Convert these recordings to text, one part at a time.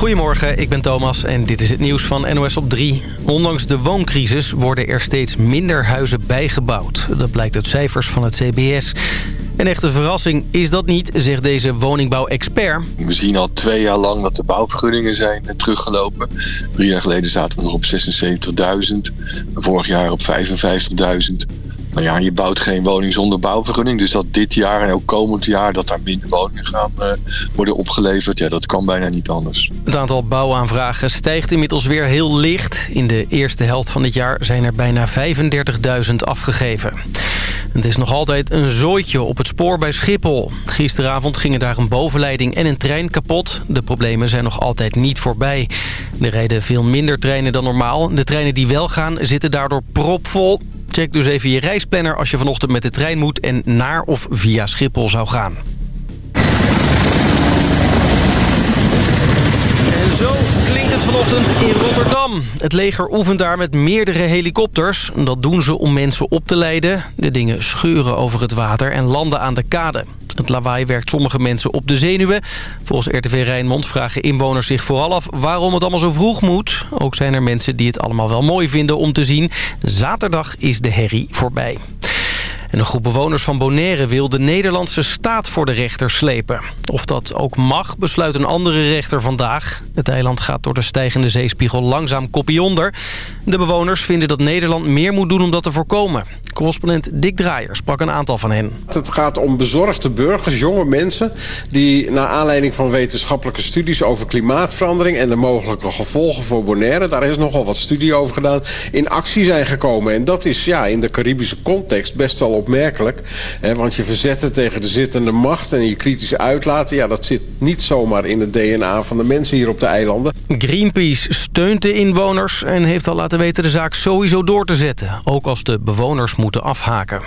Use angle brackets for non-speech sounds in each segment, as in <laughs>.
Goedemorgen, ik ben Thomas en dit is het nieuws van NOS op 3. Ondanks de wooncrisis worden er steeds minder huizen bijgebouwd. Dat blijkt uit cijfers van het CBS. Een echte verrassing is dat niet, zegt deze woningbouw-expert. We zien al twee jaar lang dat de bouwvergunningen zijn teruggelopen. Drie jaar geleden zaten we nog op 76.000. Vorig jaar op 55.000. Nou ja, je bouwt geen woning zonder bouwvergunning. Dus dat dit jaar en ook komend jaar dat daar minder woningen gaan uh, worden opgeleverd. Ja, dat kan bijna niet anders. Het aantal bouwaanvragen stijgt inmiddels weer heel licht. In de eerste helft van dit jaar zijn er bijna 35.000 afgegeven. Het is nog altijd een zooitje op het spoor bij Schiphol. Gisteravond gingen daar een bovenleiding en een trein kapot. De problemen zijn nog altijd niet voorbij. Er rijden veel minder treinen dan normaal. De treinen die wel gaan zitten daardoor propvol. Check dus even je reisplanner als je vanochtend met de trein moet... en naar of via Schiphol zou gaan. En zo klinkt het vanochtend in Rotterdam. Het leger oefent daar met meerdere helikopters. Dat doen ze om mensen op te leiden. De dingen scheuren over het water en landen aan de kade. Het lawaai werkt sommige mensen op de zenuwen. Volgens RTV Rijnmond vragen inwoners zich vooral af waarom het allemaal zo vroeg moet. Ook zijn er mensen die het allemaal wel mooi vinden om te zien. Zaterdag is de herrie voorbij. En een groep bewoners van Bonaire wil de Nederlandse staat voor de rechter slepen. Of dat ook mag, besluit een andere rechter vandaag. Het eiland gaat door de stijgende zeespiegel langzaam kopie onder. De bewoners vinden dat Nederland meer moet doen om dat te voorkomen. Correspondent Dick Draaier sprak een aantal van hen. Het gaat om bezorgde burgers, jonge mensen... die naar aanleiding van wetenschappelijke studies over klimaatverandering... en de mogelijke gevolgen voor Bonaire... daar is nogal wat studie over gedaan... in actie zijn gekomen. En dat is ja, in de Caribische context best wel opmerkelijk. Hè, want je verzetten tegen de zittende macht en je kritisch uitlaten... ja, dat zit niet zomaar in het DNA van de mensen hier op de eilanden. Greenpeace steunt de inwoners en heeft al laten weten de zaak sowieso door te zetten. Ook als de bewoners moeten afhaken.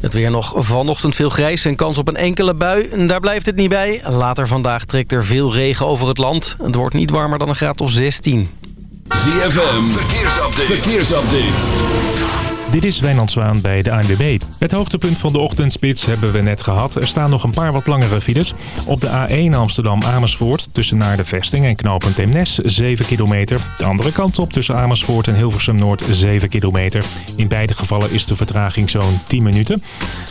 Het weer nog vanochtend veel grijs en kans op een enkele bui. Daar blijft het niet bij. Later vandaag trekt er veel regen over het land. Het wordt niet warmer dan een graad of 16. ZFM, verkeersupdate. verkeersupdate. Dit is Wijnand Zwaan bij de ANWB. Het hoogtepunt van de ochtendspits hebben we net gehad. Er staan nog een paar wat langere files. Op de A1 Amsterdam-Amersfoort tussen naar de vesting en knooppunt Eemnes 7 kilometer. De andere kant op tussen Amersfoort en Hilversum-Noord 7 kilometer. In beide gevallen is de vertraging zo'n 10 minuten.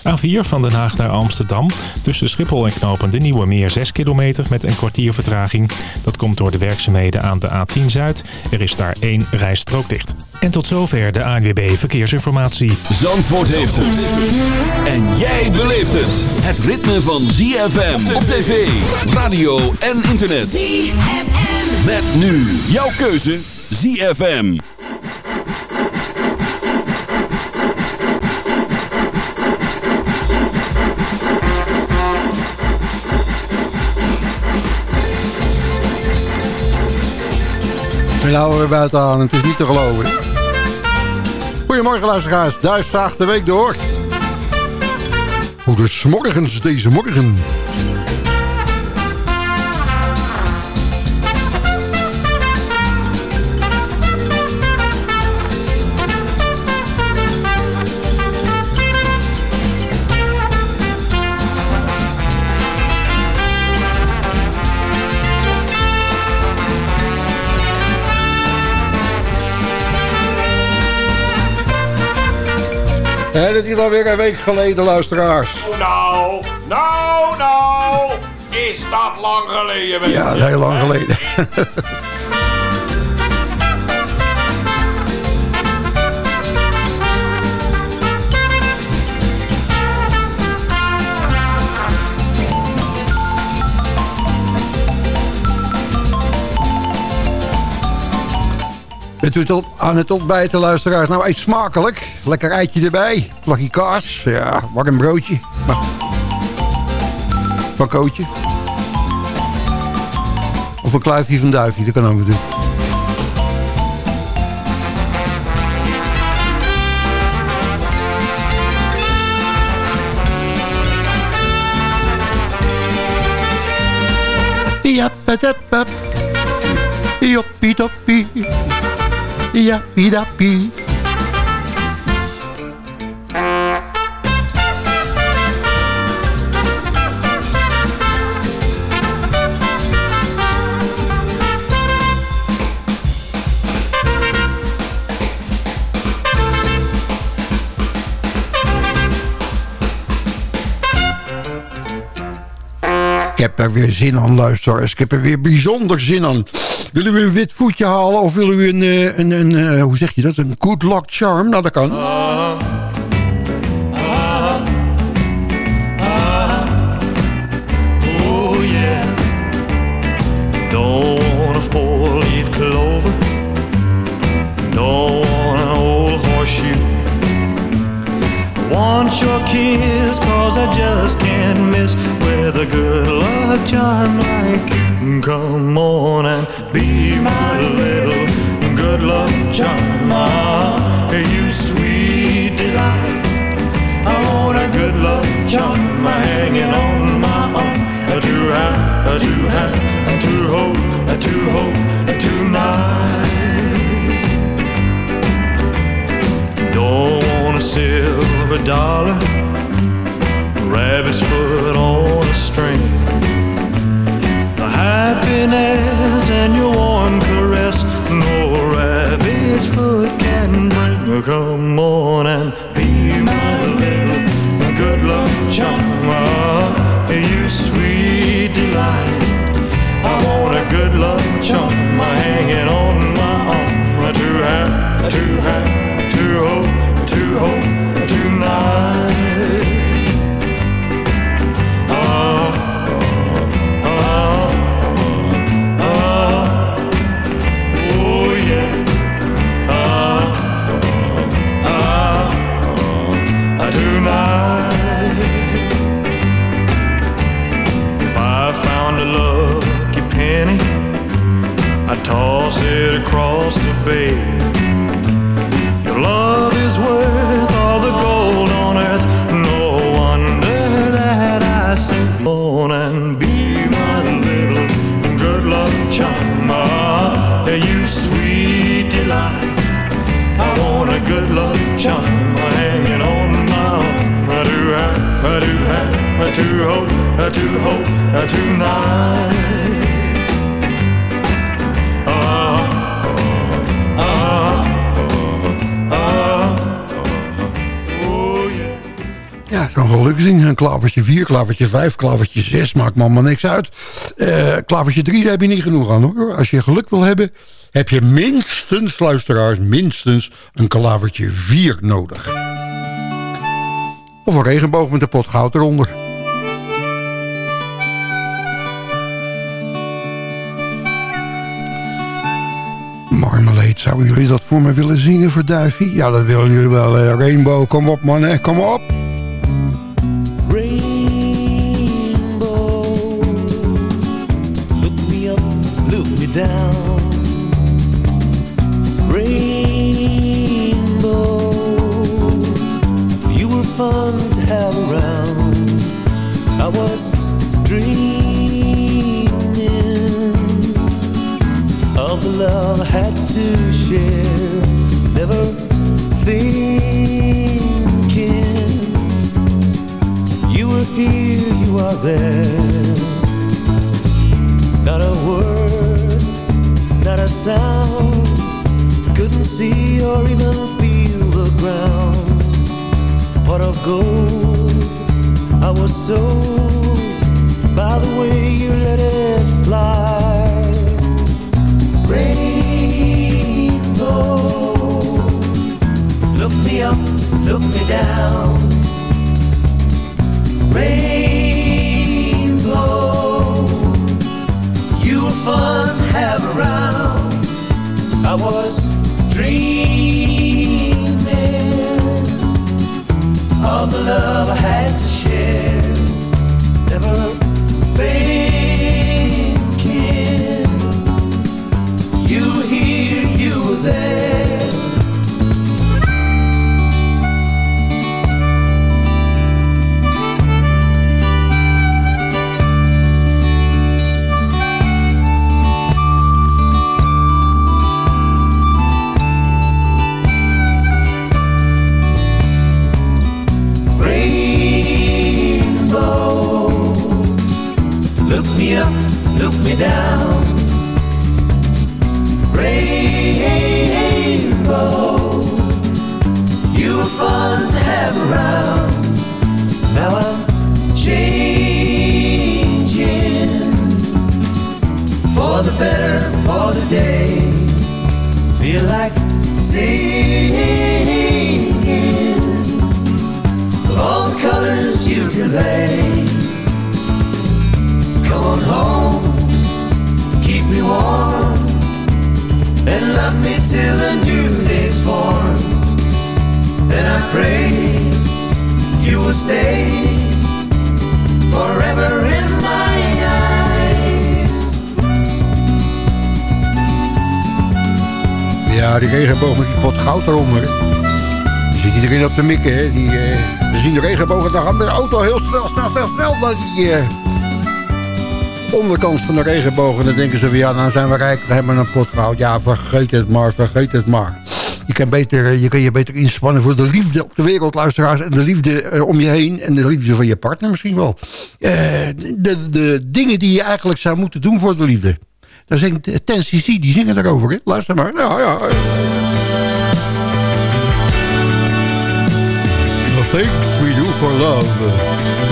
A4 van Den Haag naar Amsterdam tussen Schiphol en knooppunt de Nieuwe Meer 6 kilometer met een kwartier vertraging. Dat komt door de werkzaamheden aan de A10 Zuid. Er is daar één rijstrook dicht. En tot zover de ANWB Verkeersinformatie. Zandvoort heeft het. En jij beleeft het. Het ritme van ZFM op tv, radio en internet. ZFM. Met nu jouw keuze ZFM. We houden er buiten aan, het is niet te geloven. Goedemorgen luisteraars, Duif de week door. Hoe dus morgens deze morgen... En het is alweer een week geleden, luisteraars. Oh, nou, nou, nou. Is dat lang geleden? Ja, heel lang geleden. Bent u aan het ontbijten, luisteraars? Nou, eet smakelijk. Lekker eitje erbij. Plakje kaas. Ja, warm broodje. Van kootje. Of een kluifje van duifje, dat kan ook natuurlijk. Ja, patapap. Joppie toppie. Heb er weer zin aan, luisteraars. Ik heb er weer bijzonder zin aan. Willen we een wit voetje halen of willen we een, eh, een, een, een hoe zeg je dat, een good luck charm? Nou, dat kan. Want your kiss Cause I just can't miss With a good luck charm like you. Come on and be my little good luck charm. Ah, You sweet delight. I want a good luck charm hanging on my arm. To have, to have, to hold, to hold tonight Don't a dollar, rabbit's foot on a string. The happiness and your warm caress, no rabbit's foot can bring. Come on and be my little good luck charm, you sweet delight. I want a good luck charm hanging on my arm to have, to have, to hold, to hold do hope, do hope, tonight. Ah, ah, ah, oh yeah. Ja, zo'n geluksding. Een klavertje 4, klavertje 5, klavertje 6. Maakt me allemaal niks uit. Eh klavertje 3, daar heb je niet genoeg aan hoor. Als je geluk wil hebben, heb je minstens, luisteraars, minstens een klavertje 4 nodig. Of een regenboog met een pot goud eronder. Marmalade, zouden jullie dat voor me willen zingen voor Duifie? Ja, dat willen jullie wel. eh, Rainbow, kom op man, kom op. Rainbow, look me up, look me down. Rainbow, you were fun to have around. I was of the love I had to share. Never thinking you were here, you are there. Not a word, not a sound. Couldn't see or even feel the ground. Pot of gold, I was sold by the way you let it fly. Dreaming of the love onderkant van de regenboog. En dan denken ze ja, nou zijn we rijk, we hebben een pot goud. Ja, vergeet het maar, vergeet het maar. Je kan, beter, je kan je beter inspannen voor de liefde op de wereld, luisteraars. En de liefde eh, om je heen. En de liefde van je partner misschien wel. Eh, de, de dingen die je eigenlijk zou moeten doen voor de liefde. Daar zingt Ten CC, die zingen daarover. Hè? Luister maar. Ja, ja. The things we do for love.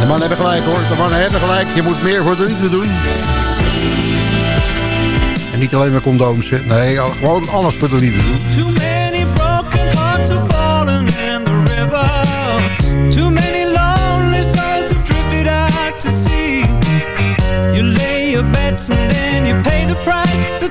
De mannen hebben gelijk hoor. De mannen hebben gelijk. Je moet meer voor de liefde doen. En niet alleen maar condooms. Nee, gewoon alles voor de liefde doen. Too many broken hearts have fallen in the river. Too many lonely souls have drifted out to sea. You lay your bets and then you pay the price. The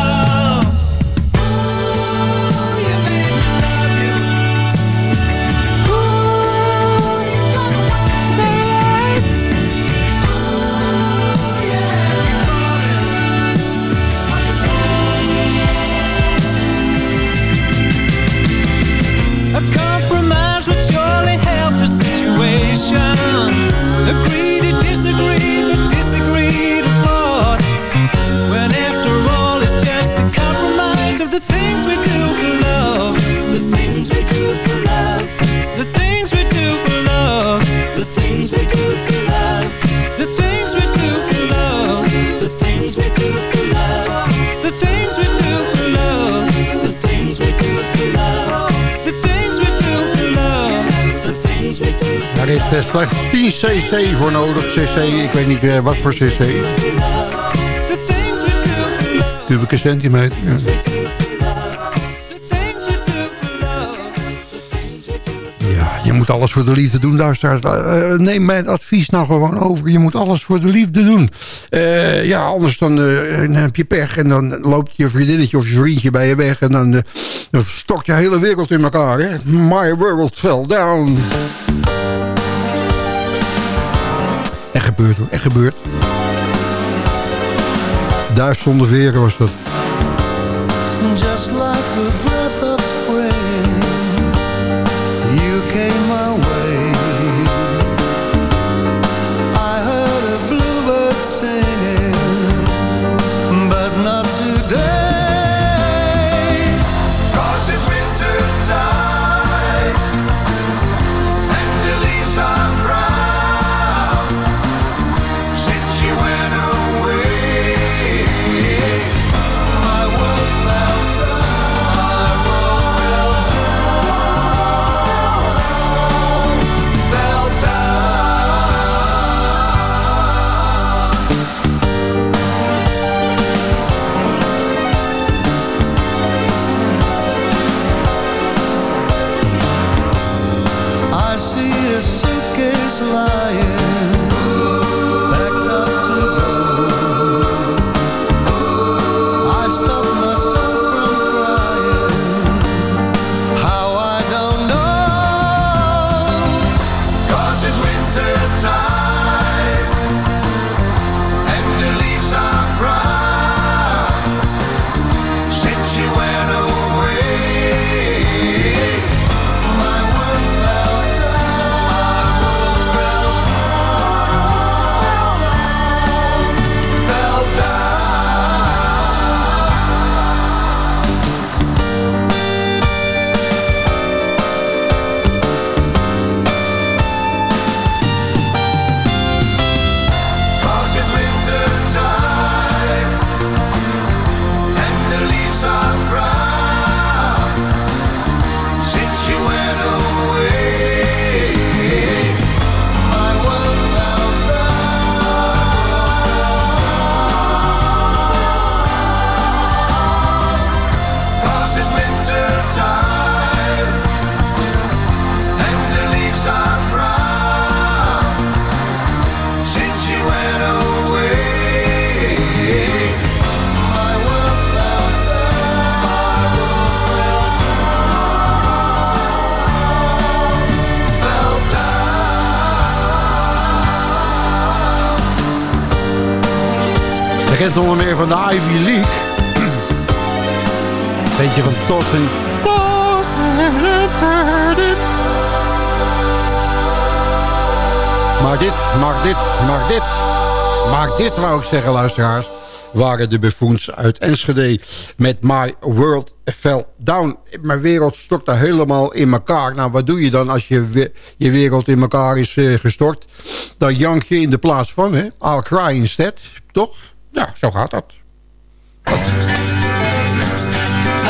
Agree Daar is eh, slechts 10 cc voor nodig. cc, ik weet niet eh, wat voor cc. Kubieke centimeter. Ja. Ja, je moet alles voor de liefde doen, luisteraars. Eh, neem mijn advies nou gewoon over. Je moet alles voor de liefde doen. Eh, ja, anders dan, eh, heb je pech. En dan loopt je vriendinnetje of je vriendje bij je weg. En dan, eh, dan stort je hele wereld in elkaar. Hè? My world fell down. Gebeurd hoor, echt gebeurd. Duif zonder veren was dat. Just like the breath of spring, you came my way. Kent onder meer van de Ivy League. Beetje van tot en... Maar dit, maar dit, maar dit... Maar dit wou ik zeggen, luisteraars waren de buffoons uit Enschede met My World Fell Down. Mijn wereld stortte helemaal in elkaar. Nou, wat doe je dan als je, je wereld in elkaar is uh, gestort? Dan jank je in de plaats van, hè? I'll cry instead, toch? Ja, zo gaat dat. I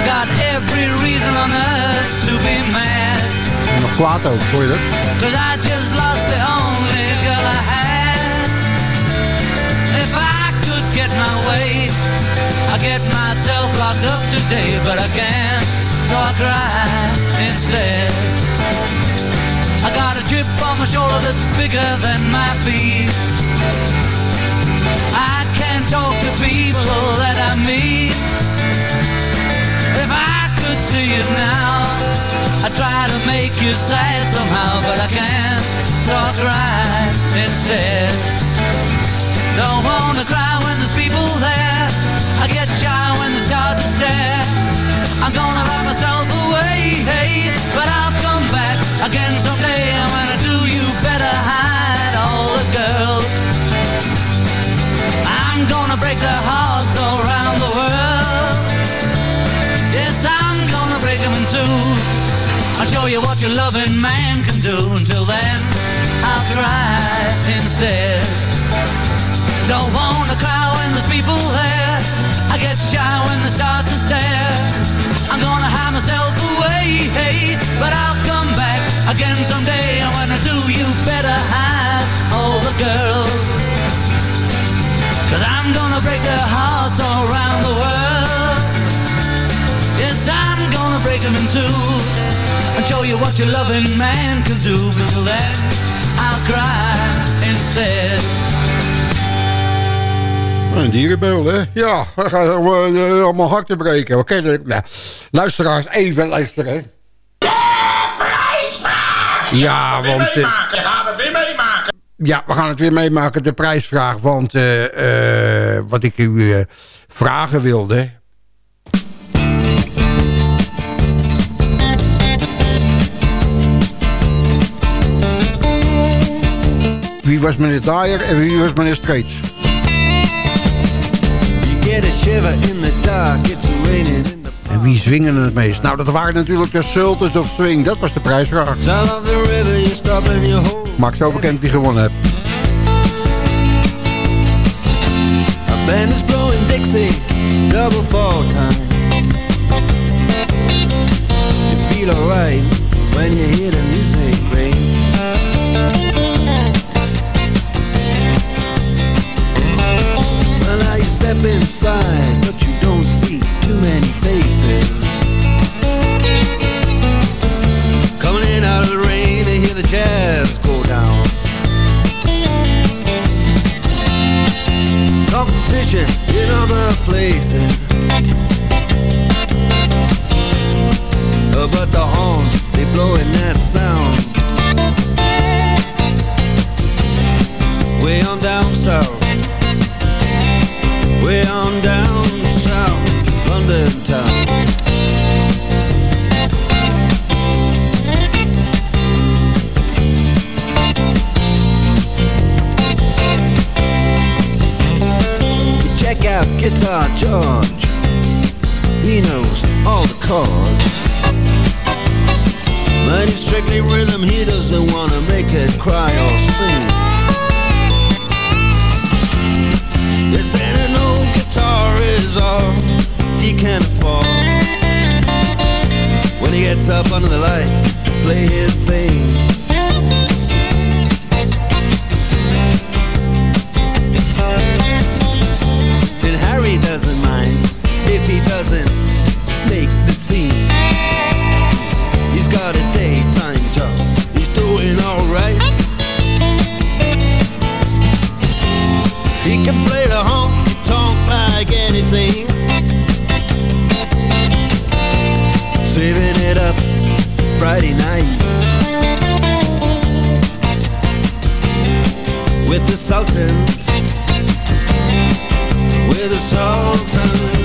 got every reason on earth to be mad. Nog kwaad ook, hoor je dat? Cause I just lost the only girl I had. If I could get my way, I get myself locked up today, but I can't, so I cry instead. I got a chip on my shoulder that's bigger than my feet. Talk to people that I meet. If I could see it now, I'd try to make you sad somehow, but I can't, I cry instead. Don't wanna cry what your loving man can do. Until then, I'll cry instead. Don't wanna cry when there's people there. I get shy when they start to stare. I'm gonna hide myself away, hey, but I'll come back again someday. And when I do, you better hide all the girls. Cause I'm gonna break their hearts all around the world. Yes, I'm gonna break them in two. And show you what your loving man can do. Till then, I'll cry instead. Een dierenbeul, hè? Ja, we gaan uh, allemaal harten breken. Oké, okay, nou, luisteraars, even luisteren. Ja, prijsvraag! Ja, want... Uh, gaan we weer meemaken. Ja, we gaan het weer meemaken, de prijsvraag. Want uh, uh, wat ik u vragen wilde... Wie was meneer Dyer en wie was meneer Straits? En wie zwingen het meest? Nou, dat waren natuurlijk de Sultans of Swing. Dat was de prijsvraag. Maak zo bekend wie gewonnen hebt. A band is blowing Dixie, double fall time. You feel alright when you hear the music the sultans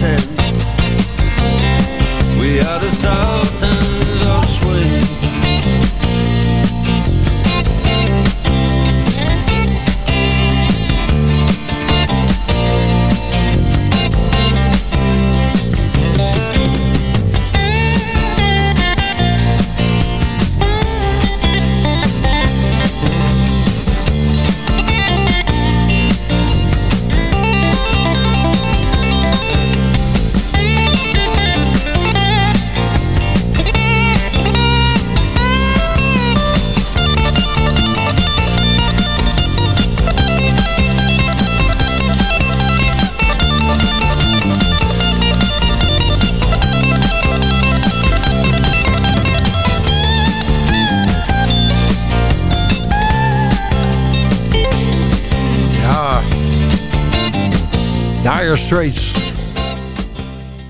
mountain Straits.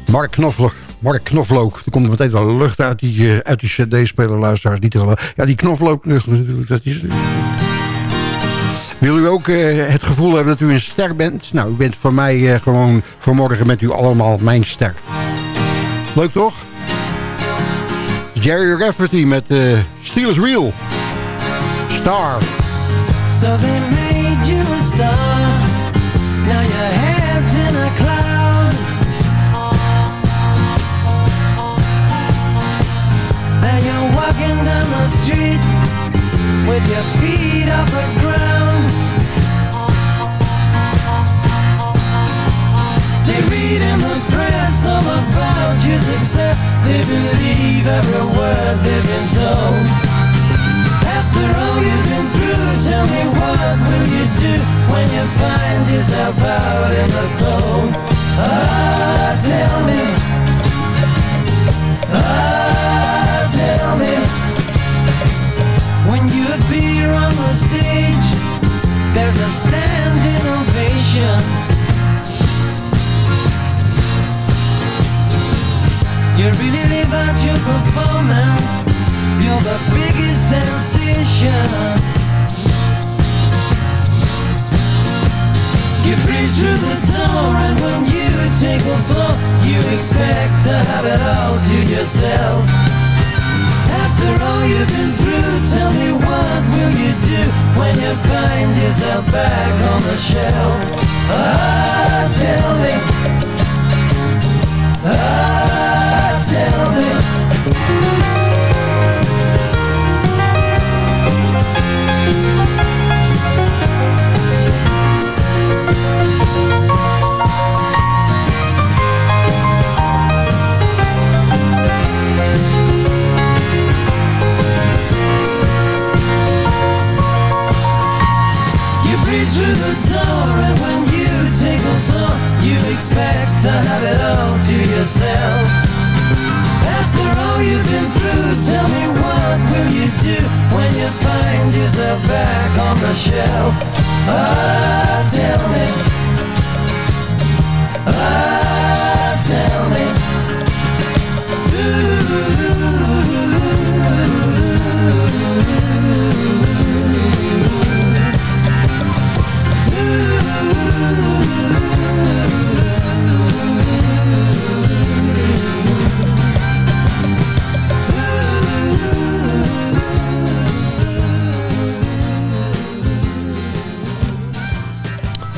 Mark Knoflook. Mark Knoflook. Er komt meteen wel lucht uit die, eh, uit die cd-speler, luisteraars. Niet te. Ja, die Knoflook. natuurlijk, Dat is... Wil u ook eh, het gevoel hebben dat u een ster bent? Nou, u bent voor mij eh, gewoon vanmorgen met u allemaal mijn ster. Leuk toch? Jerry Rafferty met uh, Steel is Real. Star. So they made you a star. Walking down the street with your feet off the ground. They read in the press all about your success. They believe every word they've been told. After all you've been through, tell me what will you do when you find yourself out in the cold? Ah, tell me. Ah, there's a standing ovation. You really live out your performance. You're the biggest sensation. You breeze through the door and when you take a floor, you expect to have it all to yourself. After all you've been through, tell me what will you do when you find yourself back on the shelf? Ah, tell me. Ah, tell me. Expect to have it all to yourself. After all you've been through, tell me what will you do when you find yourself back on the shelf? Ah, tell me. Ah,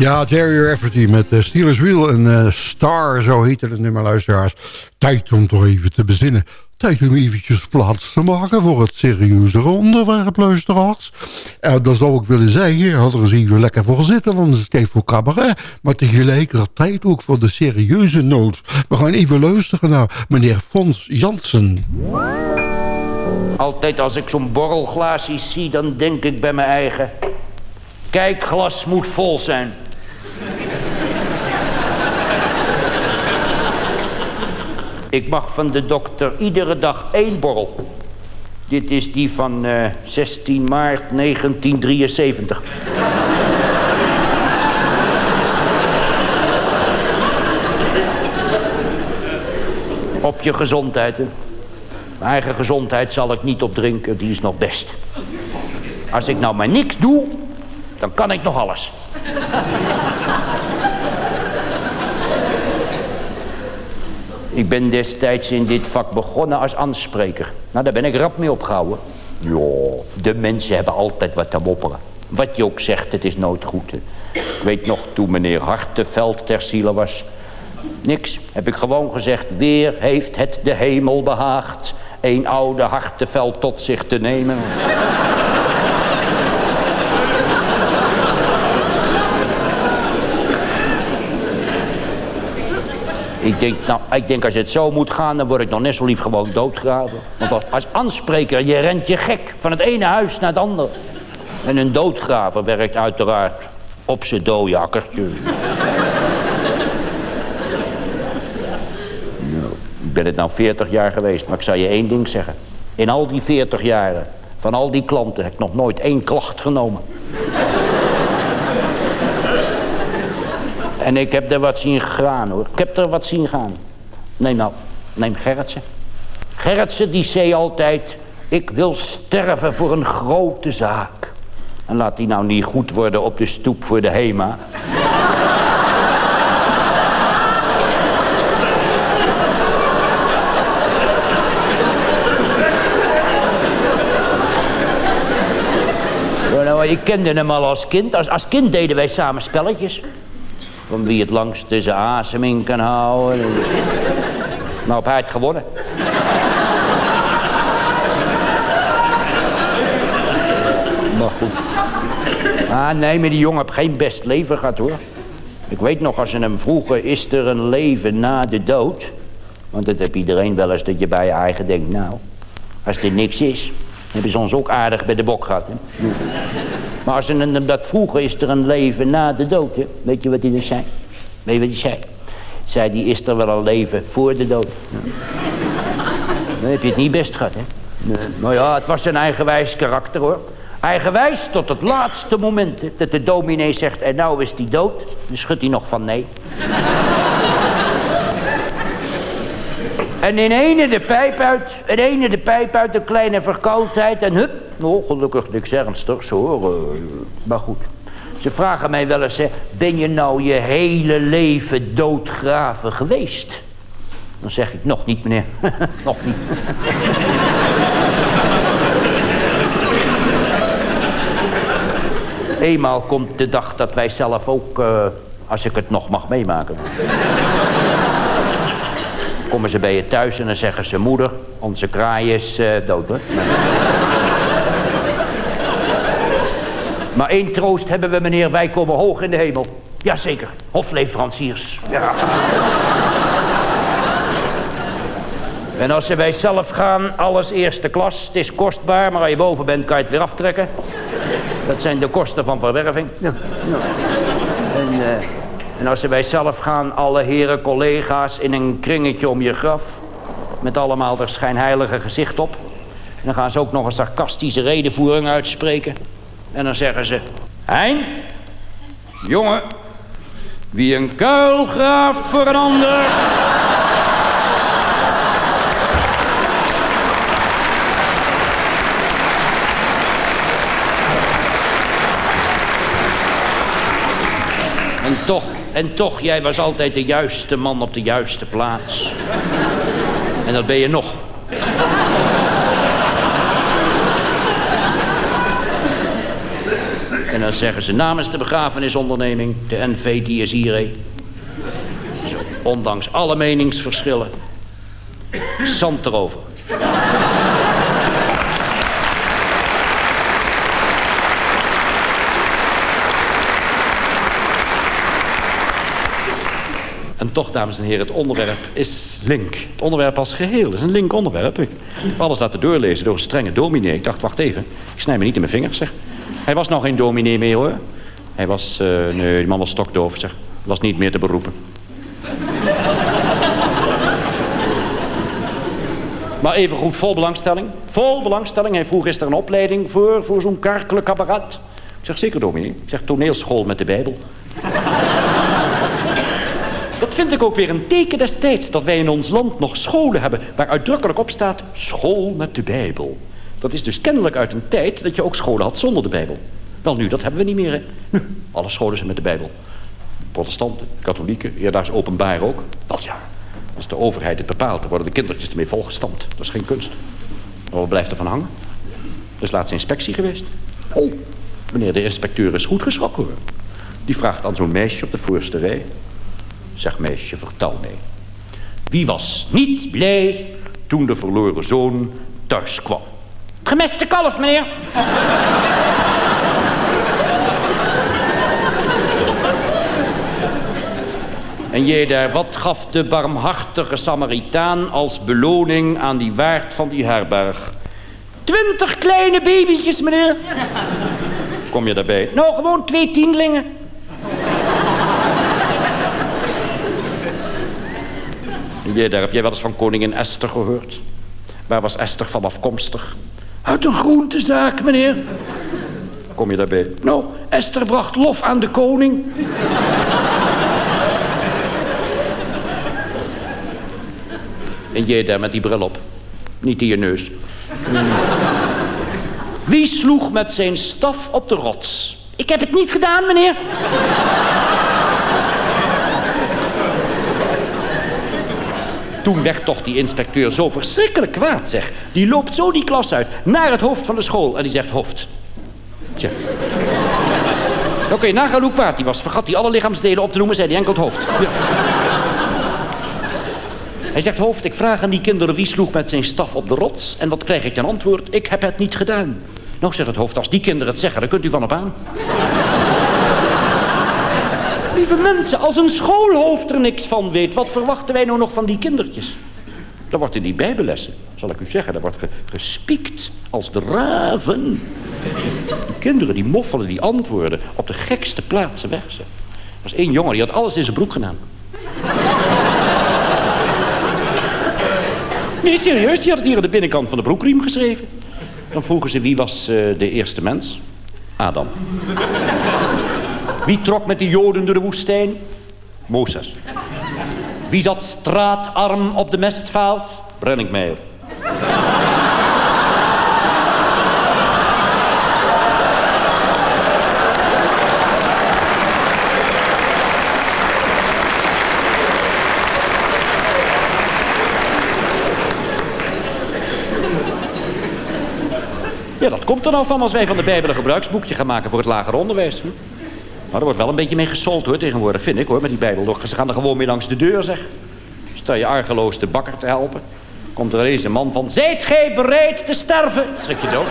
Ja, Jerry Rafferty met uh, Steelers Wheel en eh, Star, zo heette het nummer, luisteraars. Tijd om toch even te bezinnen. Tijd om eventjes plaats te maken voor het serieuze onderwerp, luisteraars. Uh, dat zou ik willen zeggen, had er eens even lekker voor zitten, want het is voor cabaret. Maar tegelijkertijd ook voor de serieuze noot. We gaan even luisteren naar meneer Fons Jansen. Altijd als ik zo'n borrelglaasje zie, dan denk ik bij mijn eigen... Kijk, glas moet vol zijn. Ik mag van de dokter iedere dag één borrel. Dit is die van eh, 16 maart 1973. Op je gezondheid, hè. Mijn eigen gezondheid zal ik niet opdrinken, die is nog best. Als ik nou maar niks doe, dan kan ik nog alles. Ik ben destijds in dit vak begonnen als aanspreker. Nou, daar ben ik rap mee opgehouden. Ja, de mensen hebben altijd wat te mopperen. Wat je ook zegt, het is nooit goed. hè. Ik weet nog, toen meneer Hartenveld ter ziele was... Niks, heb ik gewoon gezegd. Weer heeft het de hemel behaagd... een oude Hartenveld tot zich te nemen. Ik denk, nou, ik denk als het zo moet gaan, dan word ik nog net zo lief gewoon doodgraven. Want als, aanspreker, je rent je gek van het ene huis naar het andere. En een doodgraver werkt uiteraard op zijn dode akkertje. Nou, ik ben het nou 40 jaar geweest, maar ik zal je één ding zeggen. In al die 40 jaren, van al die klanten, heb ik nog nooit één klacht vernomen. En ik heb er wat zien gaan hoor. Ik heb er wat zien gaan. Neem nou, neem Gerritsen. Gerritsen die zei altijd... Ik wil sterven voor een grote zaak. En laat die nou niet goed worden op de stoep voor de HEMA. <laughs> Nou, ik kende hem al als kind. Als, als kind deden wij samen spelletjes. Van wie het langst zijn asem in kan houden. Nou, op hij het gewonnen. Maar goed. Ah, nee, maar die jongen heeft geen best leven gehad, hoor. Ik weet nog, als ze hem vroegen, is er een leven na de dood? Want dat heb iedereen wel eens, dat je bij je eigen denkt, nou... Als er niks is, hebben ze ons ook aardig bij de bok gehad, hè? Maar als ze hem dat vroegen, is er een leven na de dood, hè? Weet je wat hij dus zei? Weet je wat hij zei? Zei die, is er wel een leven voor de dood? Ja. Dan heb je het niet best gehad, hè? Nee. Nou ja, het was zijn eigenwijs karakter, hoor. Eigenwijs tot het laatste moment, hè, dat de dominee zegt, en nou is die dood. Dan schudt hij nog van nee. En in ene de pijp uit, in ene de pijp uit, een kleine verkoudheid en hup. Nou, gelukkig niks ernstigs hoor. eh, Maar goed. Ze vragen mij wel eens, hè, ben je nou je hele leven doodgraven geweest? Dan zeg ik, nog niet meneer, <laughs> nog niet. <laughs> Eenmaal komt de dag dat wij zelf ook, eh, als ik het nog mag meemaken. komen ze bij je thuis en dan zeggen ze... moeder, onze kraai is eh, dood, hoor. Maar één troost hebben we, meneer. Wij komen hoog in de hemel. Jazeker, hofleveranciers. Ja. En als ze bij zelf gaan, alles eerste klas. Het is kostbaar, maar als je boven bent, kan je het weer aftrekken. Dat zijn de kosten van verwerving. Ja. En, eh, en als ze bij zelf gaan, alle heren, collega's in een kringetje om je graf. Met allemaal er schijnheilige gezicht op. En dan gaan ze ook nog een sarcastische redenvoering uitspreken. En dan zeggen ze... Hein, jongen, wie een kuil graaft voor een ander... En toch, en toch, jij was altijd de juiste man op de juiste plaats. En dat ben je nog. En dan zeggen ze namens de begrafenisonderneming, de NV Diezire... ondanks alle meningsverschillen, zand erover. En toch, dames en heren, het onderwerp is link. Het onderwerp als geheel is een link onderwerp. Ik heb alles laten doorlezen door een strenge dominee. Ik dacht, wacht even, ik snij me niet in mijn vingers, zeg. Hij was nog geen dominee meer, hoor. Hij was, uh, nee, die man was stokdoof, zeg. Was niet meer te beroepen. <laughs> Maar even goed, vol belangstelling. Vol belangstelling. Hij vroeg, is er een opleiding voor, voor zo'n karkelijk apparaat? Ik zeg, zeker dominee. Ik zeg, toneelschool met de Bijbel. <laughs> Dat vind ik ook weer een teken destijds dat wij in ons land nog scholen hebben waar uitdrukkelijk op staat school met de Bijbel. Dat is dus kennelijk uit een tijd dat je ook scholen had zonder de Bijbel. Wel nu, dat hebben we niet meer. Nu, alle scholen zijn met de Bijbel. Protestanten, katholieken, eerdaags openbaar ook. Wel ja, als de overheid het bepaalt, dan worden de kindertjes ermee volgestampt. Dat is geen kunst. Maar wat blijft er van hangen? Er is laatst inspectie geweest. Oh, meneer de inspecteur is goed geschrokken hoor. Die vraagt aan zo'n meisje op de voorste rij. Zeg meisje, vertel mij. Wie was niet blij toen de verloren zoon thuis kwam? Gemeste kalf, meneer. En jij daar, wat gaf de barmhartige Samaritaan als beloning aan die waard van die herberg? Twintig kleine babytjes, meneer. Kom je daarbij? Nou, gewoon twee tienlingen. Jij, daar heb jij wel eens van koningin Esther gehoord? Waar was Esther van afkomstig? Uit een groentezaak, meneer. Kom je daarbij? Nou, Esther bracht lof aan de koning. en jij daar met die bril op. Niet in je neus. Wie sloeg met zijn staf op de rots? Ik heb het niet gedaan, meneer. Toen werd toch die inspecteur zo verschrikkelijk kwaad, zeg. Die loopt zo die klas uit, naar het hoofd van de school. En die zegt, hoofd. Tja. Oké, nagaan hoe kwaad die was. Vergat hij alle lichaamsdelen op te noemen, zei hij enkel het hoofd. Ja. Hij zegt, hoofd, ik vraag aan die kinderen wie sloeg met zijn staf op de rots. En wat krijg ik ten antwoord? Ik heb het niet gedaan. Nou, zegt het hoofd, als die kinderen het zeggen, dan kunt u van op aan. Lieve mensen, als een schoolhoofd er niks van weet... wat verwachten wij nou nog van die kindertjes? Dan wordt in die bijbellessen, zal ik u zeggen... daar wordt gespiekt als de raven. Kinderen die moffelen die antwoorden op de gekste plaatsen weg. Zeg. Er was één jongen, die had alles in zijn broek gedaan. <laughs> Nee, serieus, die had het hier aan de binnenkant van de broekriem geschreven. Dan vroegen ze wie was uh, de eerste mens? Adam. Wie trok met de Joden door de woestijn? Mozes. Wie zat straatarm op de mestveld? Brenningmeijer. Ja, dat komt er nou van als wij van de Bijbel een gebruiksboekje gaan maken voor het lager onderwijs. Maar er wordt wel een beetje mee gesold hoor, tegenwoordig, vind ik hoor, met die Bijbel. Ze gaan er gewoon mee langs de deur, zeg. sta je argeloos de bakker te helpen. Komt er ineens een man van... Zijt gij bereid te sterven? Schrik je dood.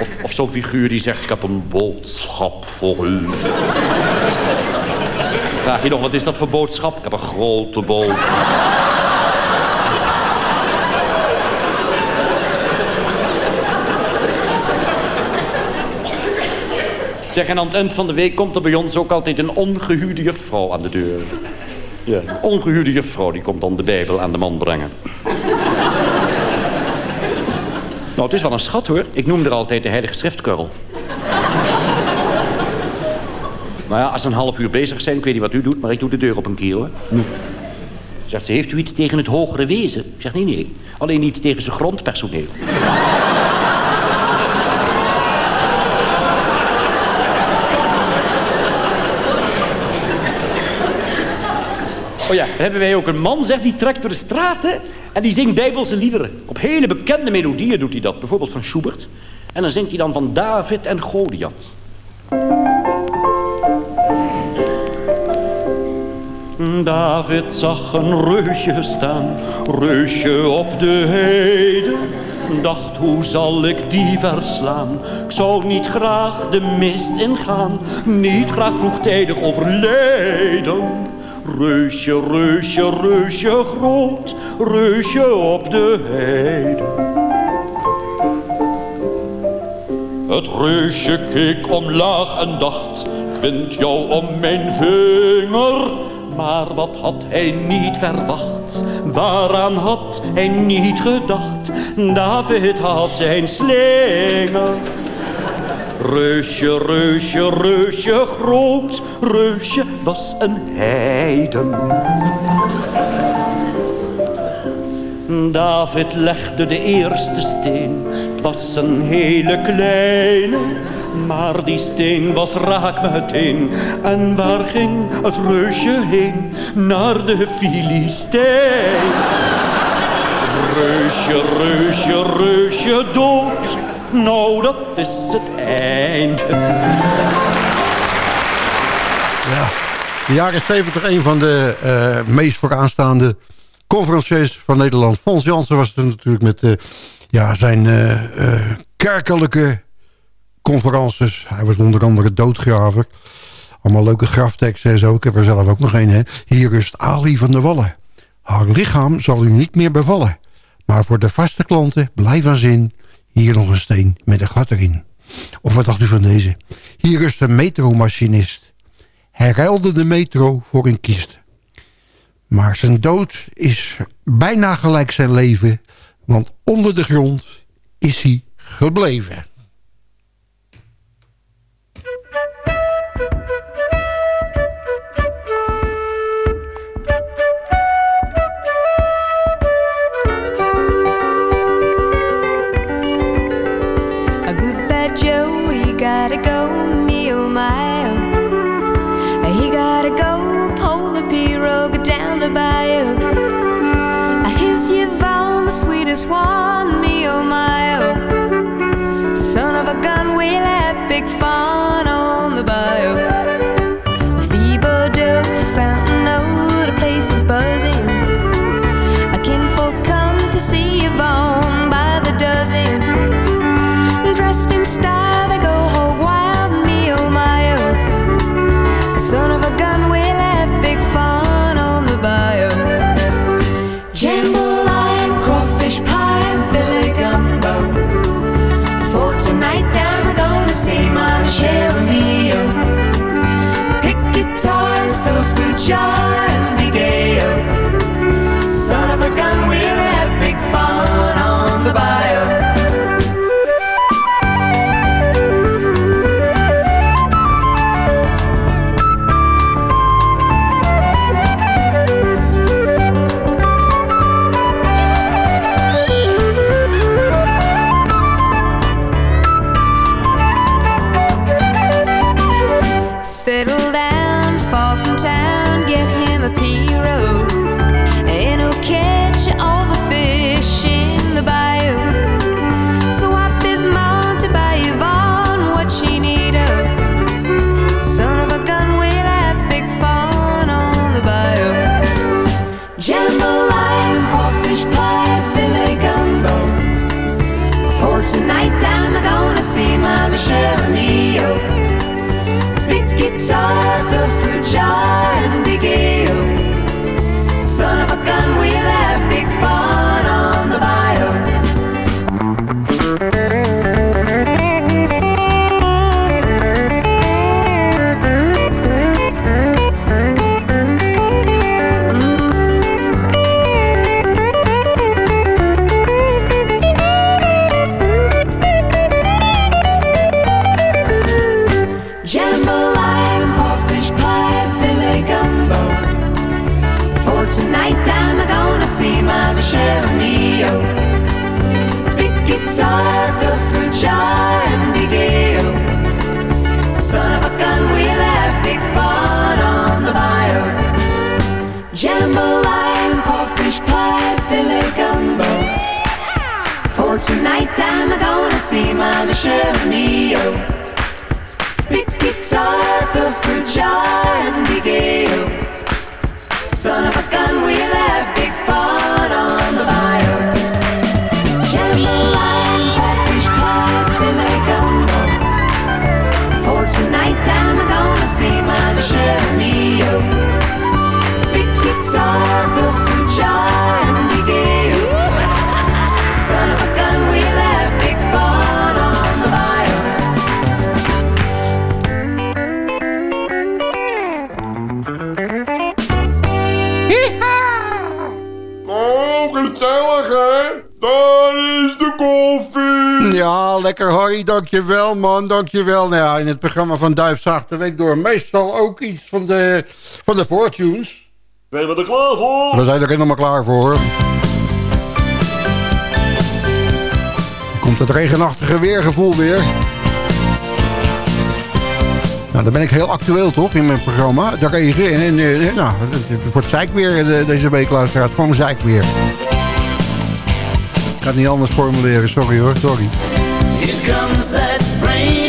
Of, of zo'n figuur die zegt... Ik heb een boodschap voor u. Vraag je nog, wat is dat voor boodschap? Ik heb een grote boodschap. Zeg, en aan het eind van de week komt er bij ons ook altijd een ongehuwde juffrouw aan de deur. Ja, een ongehuwde juffrouw, die komt dan de Bijbel aan de man brengen. nou, het is wel een schat, hoor. Ik noem er altijd de heilige schriftkurrel. nou ja, als ze een half uur bezig zijn, ik weet niet wat u doet... maar ik doe de deur op een keer, hoor. Nu. Zegt ze, heeft u iets tegen het hogere wezen? Ik zeg, nee, nee. Alleen iets tegen zijn grondpersoneel. Oh ja, dan hebben wij ook een man, zegt, die trekt door de straten en die zingt bijbelse liederen. Op hele bekende melodieën doet hij dat, bijvoorbeeld van Schubert. En dan zingt hij dan van David en Goliath. David zag een reusje staan, reusje op de heide. Dacht, hoe zal ik die verslaan? Ik zou niet graag de mist ingaan, niet graag vroegtijdig overlijden. Reusje, reusje, reusje groot, reusje op de heide. Het reusje keek omlaag en dacht, wind jou om mijn vinger. Maar wat had hij niet verwacht, waaraan had hij niet gedacht? David had zijn slinger. Reusje, reusje, reusje groot, reusje was een heiden. David legde de eerste steen, het was een hele kleine, maar die steen was raak meteen. En waar ging het reusje heen? Naar de Filistijn. Reusje, reusje, reusje dood, nou dat is het eind. Ja, de jaren 70 een van de uh, meest vooraanstaande conferenciers van Nederland. Fons Jansen was er natuurlijk met uh, ja, zijn uh, kerkelijke conferences. Hij was onder andere doodgraver. Allemaal leuke grafteksten en zo. Ik heb er zelf ook nog een. Hè. Hier rust Ali van der Wallen. Haar lichaam zal u niet meer bevallen. Maar voor de vaste klanten, blijf aan zin. Hier nog een steen met een gat erin. Of wat dacht u van deze? Hier rust een metromachinist. Hij ruilde de metro voor een kist. Maar zijn dood is bijna gelijk zijn leven. Want onder de grond is hij gebleven. Gotta go, me oh my oh. He gotta go, pull the pirogue down the bayou. His Yvonne, the sweetest one, me oh my oh. Son of a gun, we'll have big fun on the bayou. shine. Dankjewel man, dankjewel. Nou ja, in het programma van Duif de Week door meestal ook iets van de, van de Fortunes. Zijn we er klaar voor? We zijn er helemaal klaar voor. Komt het regenachtige weergevoel weer. Nou, dan ben ik heel actueel toch in mijn programma. De regen en, en eh, nou, het wordt zeikweer eh, deze week luisteraars. Gewoon zeikweer. Ik ga het niet anders formuleren, sorry hoor, sorry. Here comes that rainy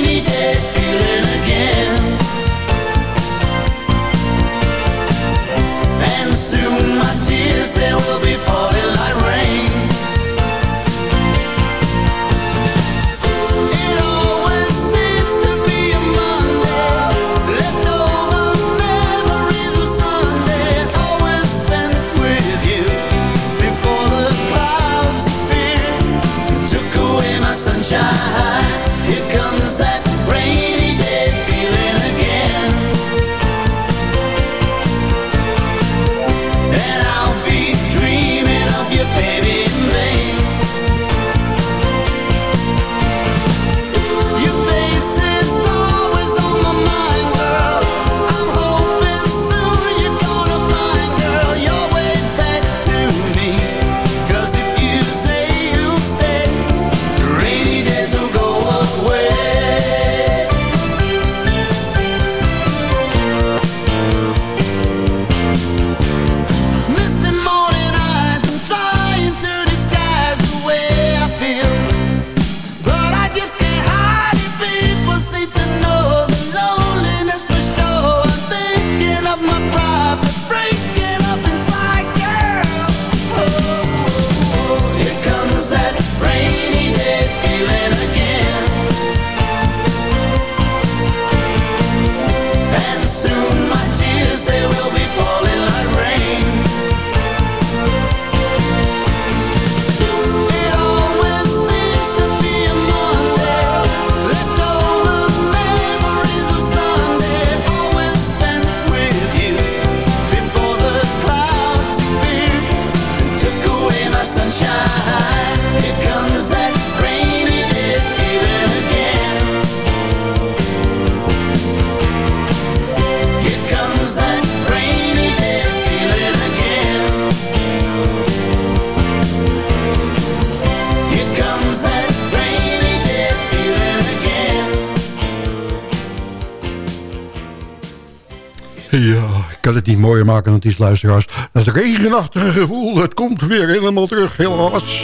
niet mooier maken dan het is, luisteraars. Dat regenachtige gevoel, het komt weer helemaal terug, helaas.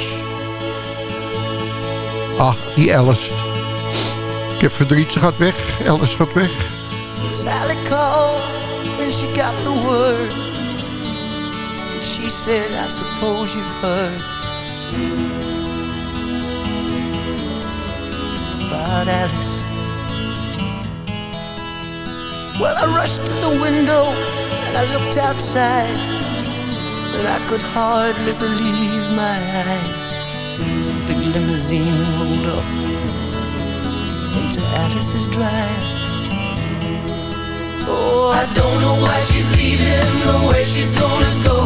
Ach, die Alice. Ik heb verdriet, ze gaat weg. Alice gaat weg. Sally called when she got the word. She said, I suppose you've heard about Alice. Well, I rushed to the window and I looked outside, and I could hardly believe my eyes. As a big limousine rolled up into Alice's drive. Oh, I don't know why she's leaving or where she's gonna go.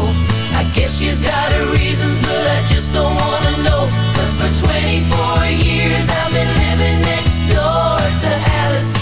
I guess she's got her reasons, but I just don't wanna know. Cause for 24 years I've been living next door to Alice.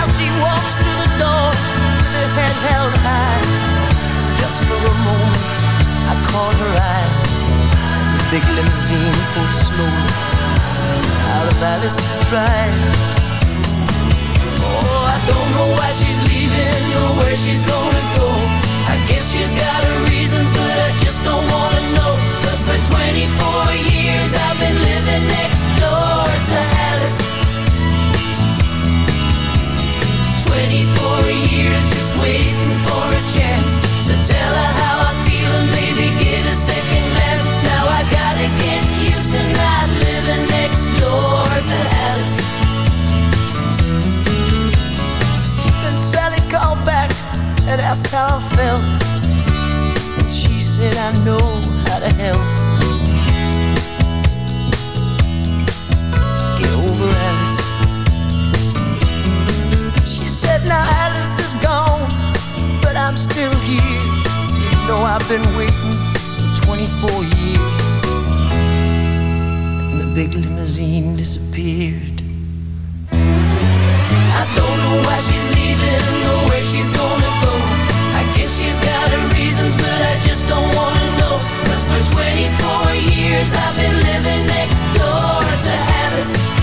how she walks through the door with her head held high. Just for a moment, I caught her eye as the big limousine slowly out of Oh, I don't know why she's leaving or where she's gonna go. I guess she's got her reasons, but I just don't wanna for 24 years I've been living next door to how I felt. And she said, I know how to help. Said, now Alice is gone, but I'm still here. You know I've been waiting for 24 years. And the big limousine disappeared. I don't know why she's leaving or where she's gonna go. I guess she's got her reasons, but I just don't wanna know. Cause for 24 years I've been living next door to Alice.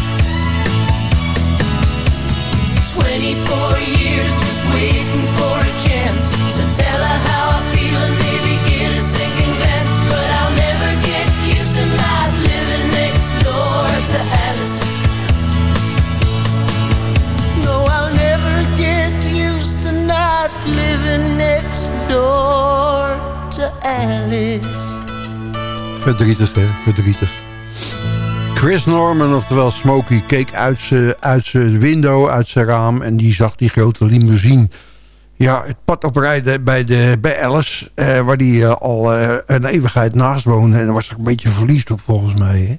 Alice. Verdrietig, hè? Verdrietig. Chris Norman, oftewel Smokey, keek uit zijn window, uit zijn raam... en die zag die grote limousine. Ja, het pad oprijden bij, de, bij Alice... Eh, waar die eh, al eh, een eeuwigheid naast woonde. En daar was er een beetje verliefd op, volgens mij. Hè?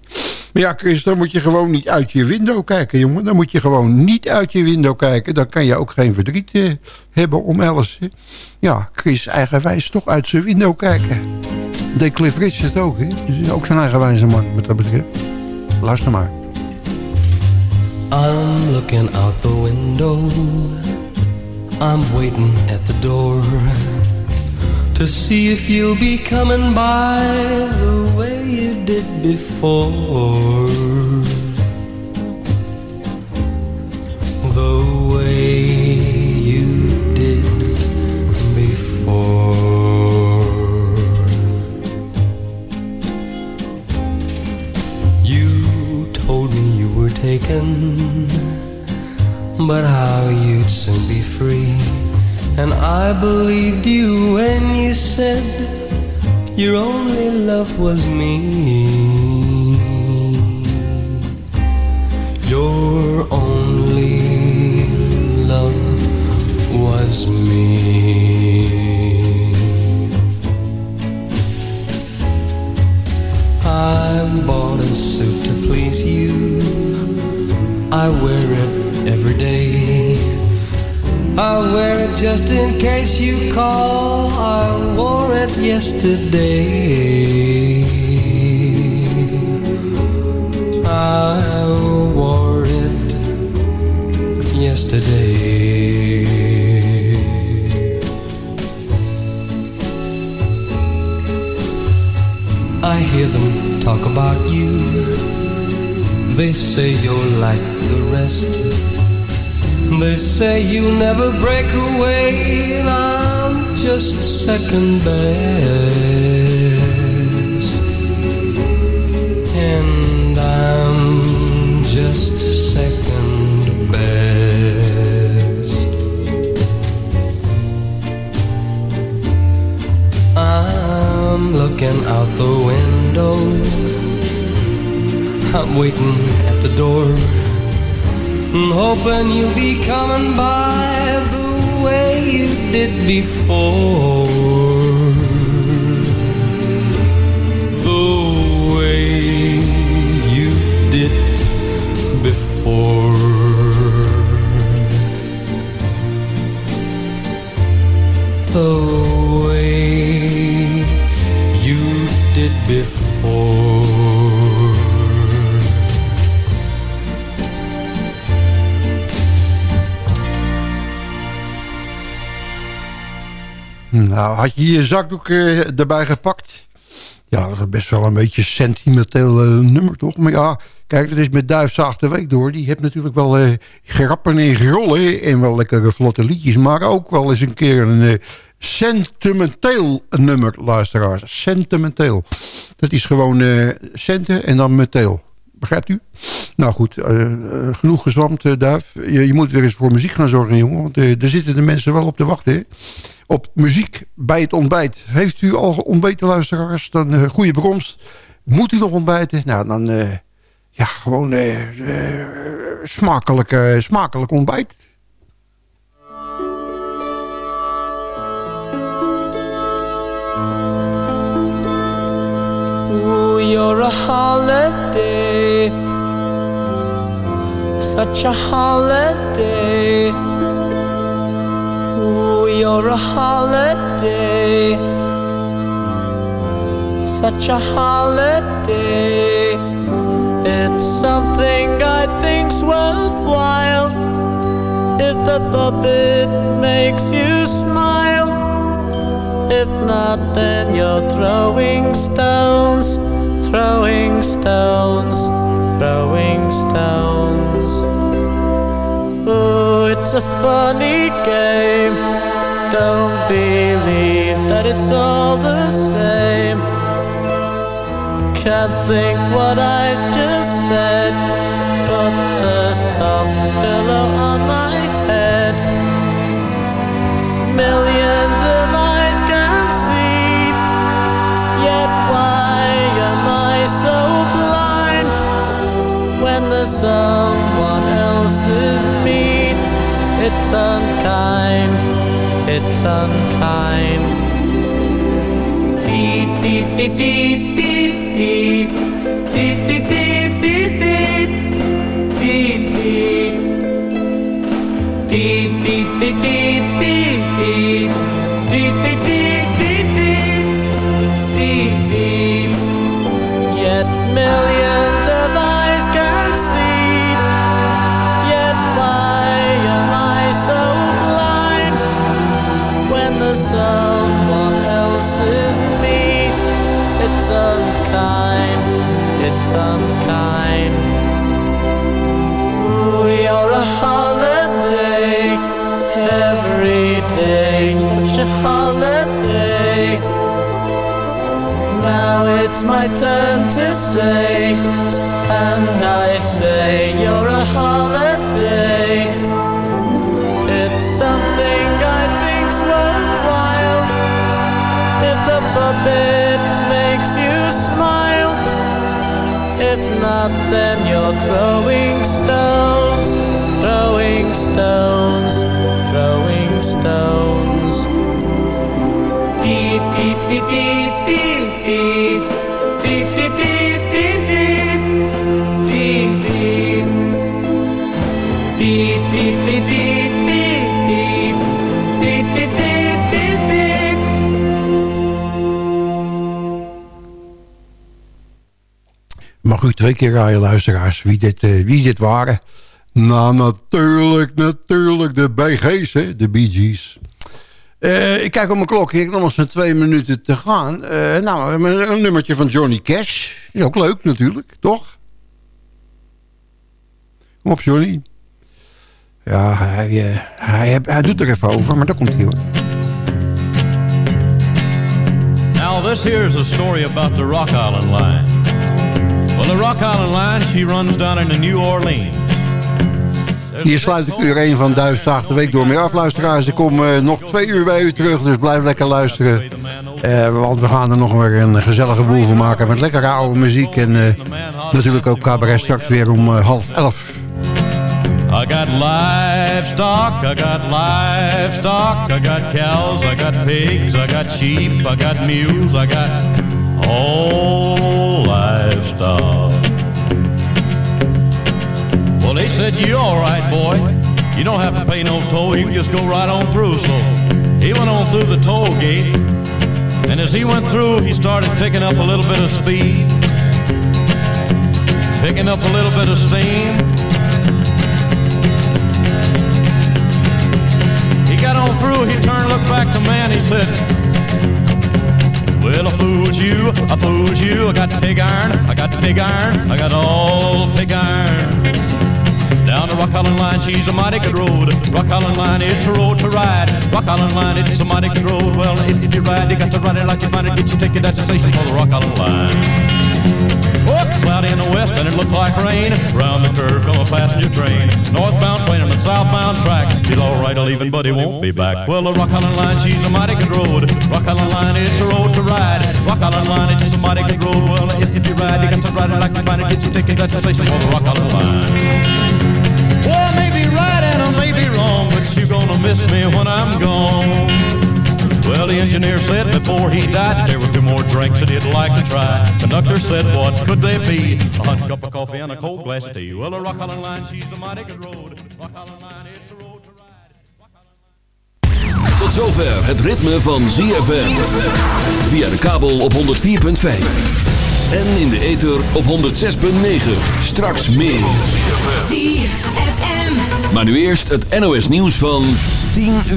Maar ja, Chris, dan moet je gewoon niet uit je window kijken, jongen. Dan moet je gewoon niet uit je window kijken. Dan kan je ook geen verdriet eh, hebben om Alice. Ja, Chris eigenwijs toch uit zijn window kijken. Deed Cliff Richard ook, hè? Dus ook zijn eigenwijze man, wat dat betreft. Luister maar. I'm looking out the window. I'm waiting at the door to see if you'll be coming by the way you did before. The taken but how you'd soon be free. And I believed you when you said your only love was me. Your only love was me. I bought a suit to please you. I wear it every day. I wear it just in case you call. I wore it yesterday. I wore it yesterday. They say you're like the rest. They say you'll never break away, and I'm just second best. And I'm just second best. I'm looking out the window. I'm waiting at the door. Hoping you'll be coming by the way you did before. The way you did before. The way you did before. Nou, had je je zakdoek eh, erbij gepakt? Ja, dat is best wel een beetje sentimenteel eh, nummer, toch? Maar ja, kijk, dat is met Duifzaag de Week door. Die heeft natuurlijk wel eh, grappen en grollen en wel lekkere vlotte liedjes. Maar ook wel eens een keer een sentimenteel nummer, luisteraars. Sentimenteel. Dat is gewoon centen en dan meteel. Begrijpt u? Nou goed, eh, eh, genoeg gezwamd, eh, Duif. Je, je moet weer eens voor muziek gaan zorgen, jongen. Want eh, daar zitten de mensen wel op te wachten, hè? Op muziek bij het ontbijt. Heeft u al ontbeten, luisteraars? Dan uh, goede bronst. Moet u nog ontbijten? Nou, dan... ja, gewoon smakelijk, smakelijk ontbijt. You're a holiday, such a holiday. Ooh, you're a holiday, such a holiday. It's something I think's worthwhile if the puppet makes you smile. If not, then you're throwing stones, throwing stones, throwing stones. Oh, it's a funny game. Don't believe that it's all the same. Can't think what I just said. Put the soft pillow on my head. Millions someone else's meat. It's unkind, it's unkind. Dee, dee, dee, dee, dee, dee. Something I think's worthwhile. If the puppet not, then you're throwing stones, throwing stones, throwing stones. Deed, deed, deed, deed, deed, deed, twee keer raaien, luisteraars, wie dit, eh, wie dit waren? Nou, natuurlijk, natuurlijk, de BG's, hè, de Bee Gees. Eh, ik kijk op mijn klok, ik heb nog eens twee minuten te gaan. Eh, nou, een, nummertje van Johnny Cash. Is ook leuk natuurlijk, toch? Kom op, Johnny. Ja, hij, hij, doet er even over, maar daar komt hij hoor. Now, this here's a story about the Rock Island Line. Well, the Rock Island Line, she runs down into New Orleans. Hier sluit ik uur 1 van Duifzaag de Week door mee af, luisteraars. Ik kom eh, nog twee uur bij u terug, dus blijf lekker luisteren. Eh, want we gaan er nog weer een gezellige boel van maken met lekkere oude muziek. En eh, natuurlijk ook cabaret straks weer om half elf. I got livestock, I got livestock, I got cows, I got pigs, I got sheep, I got mules, I got all Well, they said, you're all right, boy. You don't have to pay no toll. You can just go right on through. So he went on through the toll gate. And as he went through, he started picking up a little bit of speed. Picking up a little bit of steam. He got on through. He turned, looked back to the man. He said, Well, I fooled you, I fooled you. I got pig iron, I got pig iron, I got all pig iron. Down the Rock Island line, she's a mighty good road. Rock Island line, it's a road to ride. Rock Island line, it's a mighty good road. Well, if, you ride, you got to ride it like you find it. Get your ticket at the station for the Rock Island line. Cloudy in the west and it looked like rain. Round the curve come a passenger train. Northbound train on the southbound track. She's alright, leaving, but he won't be back. Well, the Rock Island line, she's a mighty good road. Rock Island line, it's a road to ride. Rock Island line, it's a mighty good road. Well, if, if you ride, you got to ride it like you find it. Get your ticket at the station for the Rock Island line. Well, I may be right and I may be wrong, but you're gonna miss me when I'm gone. Well, the engineer said before he died there were two more drinks that he'd like to try. Conductor said, what could they be? A hot cup of coffee and a cold glass of tea. Well, the Rock Island line, she's a mighty good road. Rock Island line, it's a road to ride. Tot zover het ritme van ZFM. Via de kabel op 104.5. En in de ether op 106.9. Straks meer. ZFM. Maar nu eerst het NOS nieuws van 10 uur.